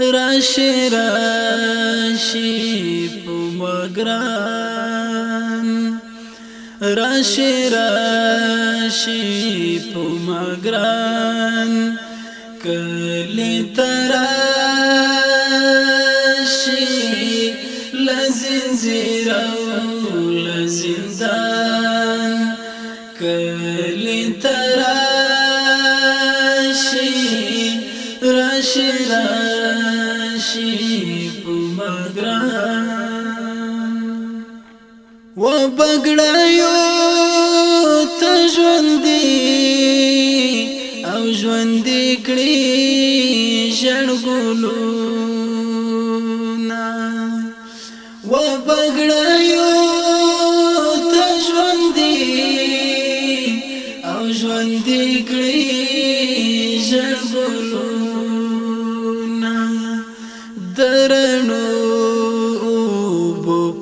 راشي راشي پمگران راشي راشي پمگران که شي پمګران و بګړایو ته ژوندې او ژوندې کړې ژړګلو نا و بګړایو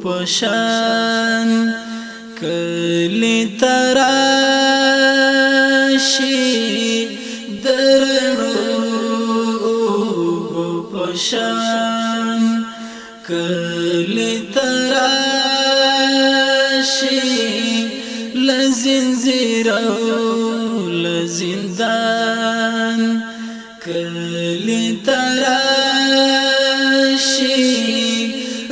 پشان کلی تراشی درنو پشان کلی تراشی لزنزیرو لزندان کلی تراشی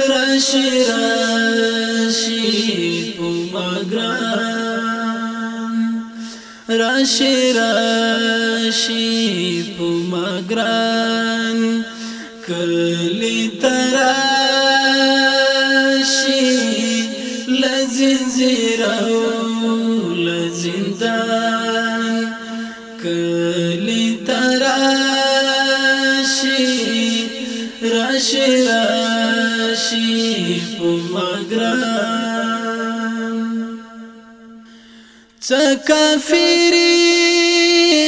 راشی راشی راشی پمگران راشی راشی پمگران کلی تراشی لزنزیرو لزندان تكافري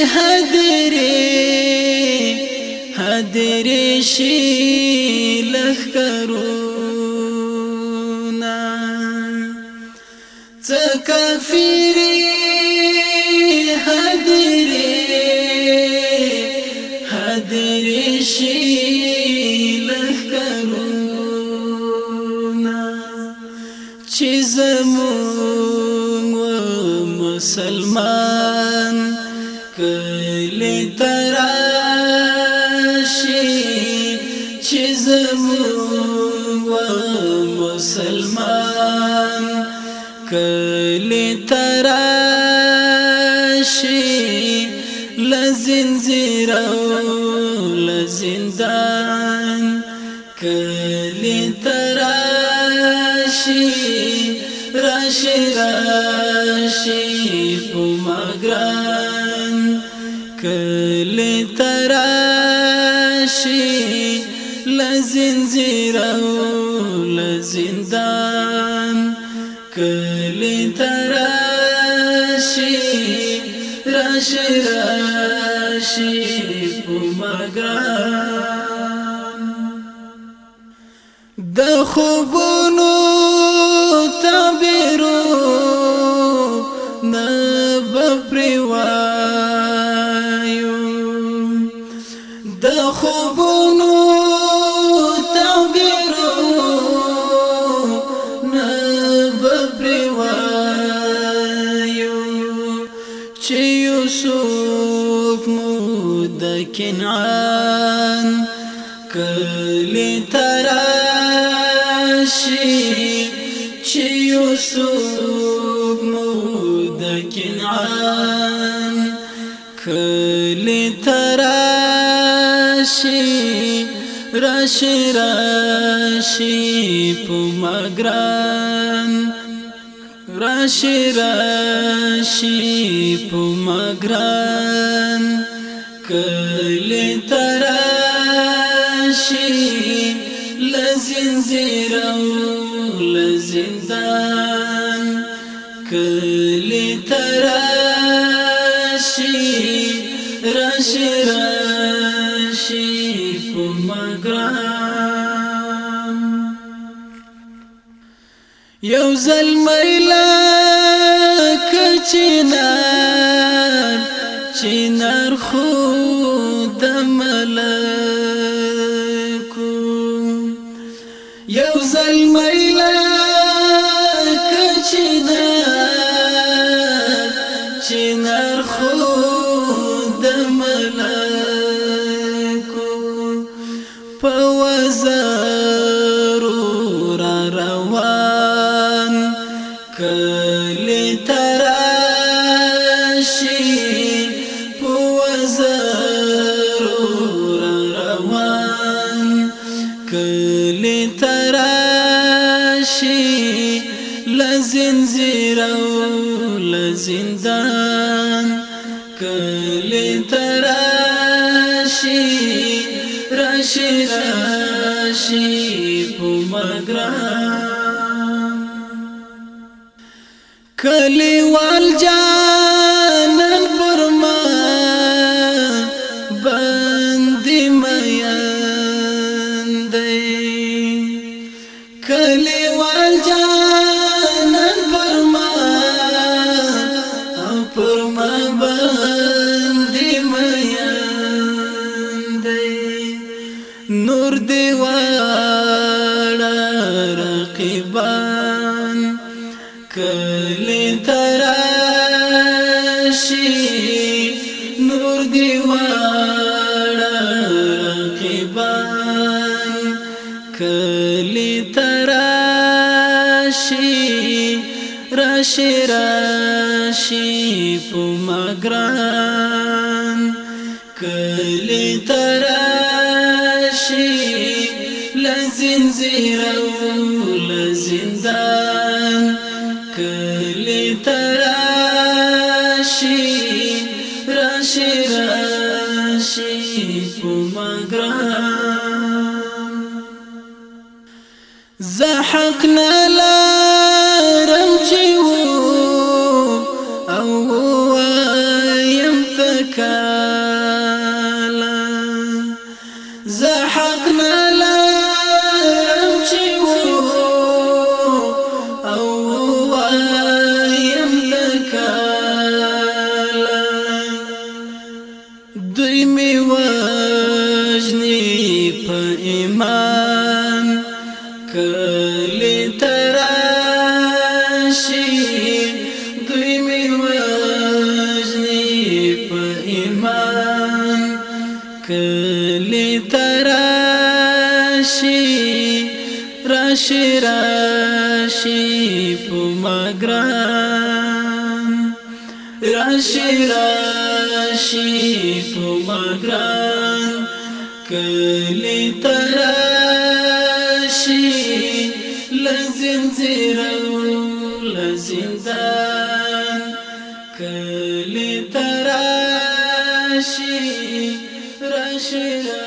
هدري هدري شي لخرونا تكافري هدري مسلمان کلی تراشی چیز مو مسلمان کلی تراشی لزنزیر او دان کلی تراشی راشی راشی عمران کل تراشی لزنزیر او لزندان کل تراشی راش راشی عمران د خوبونو زلفونو تعبیرو نببری وایو چه یوسف مود کنعان کلی تراشي چه یوسف مود کنعان كل تراشي راشي راشي راشي پمگران راشي راشي پمگران کلی تراشي لزنزیر او لزندان کلی تراشي راشي راشي ګران یو زلمیلا کچینار چینار خو د ملکو یو زلمیلا په وزرو را روان کلی تراشی په وزرو را روان کلی تراشی لزنزیر او لزندان كل راشي په مګرام کلیوال جانن پر ما باندې میان دی کلیوال جانن رقیبان کلی تراشی نور دیوانا رقیبان کلی تراشی راشی راشی پومگران کلی تراشی زندان راشي پمگران راشي راشي پمگران کلی تراشي لزم زیرو لزندان کلی تراشي راشي راشي